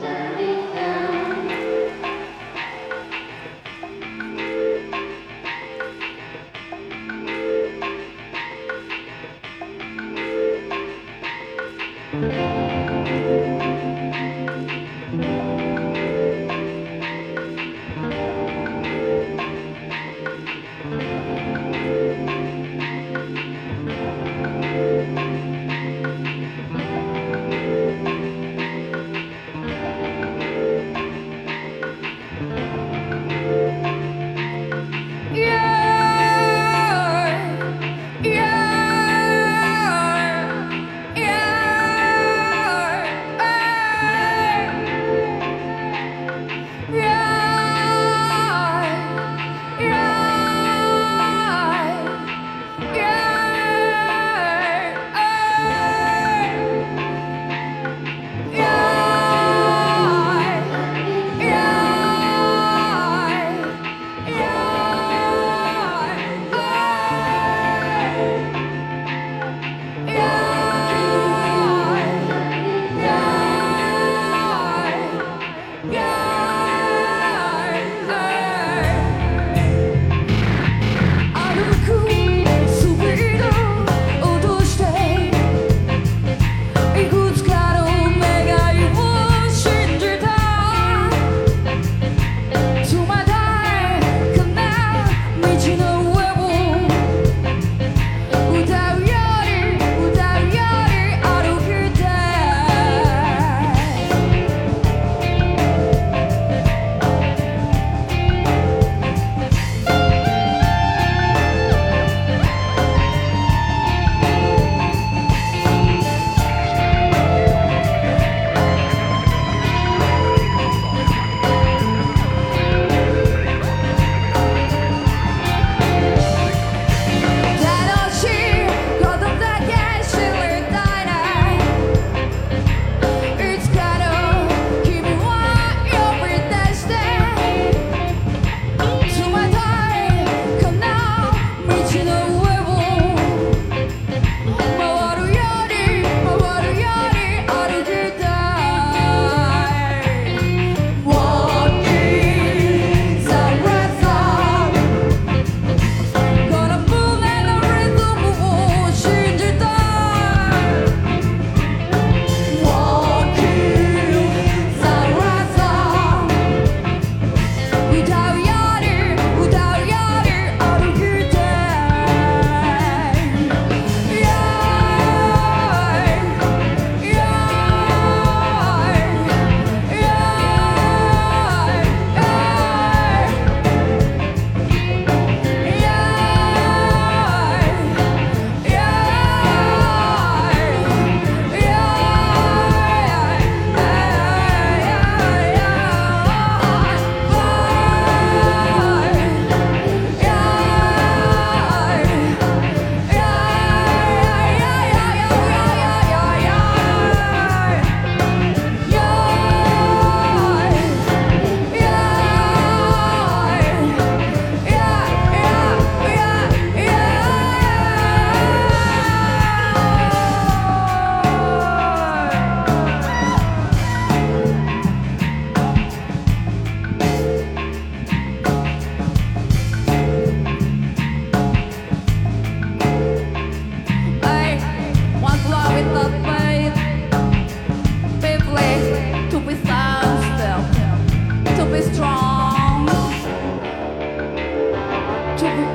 Saturday town. Yeah, to the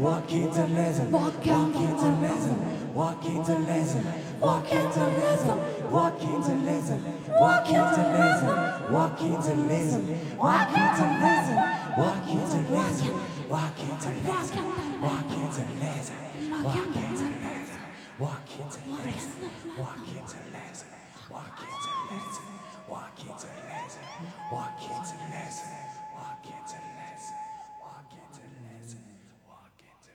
walk into rhythm, walk into rhythm, walk into rhythm, walk into rhythm, walk into rhythm, walk into rhythm, walk into rhythm, walk into rhythm, walk into rhythm, walk into rhythm, walk into rhythm, walk into rhythm, walk into rhythm, walk into rhythm, walk into rhythm, walk into rhythm, walk into rhythm, walk into rhythm.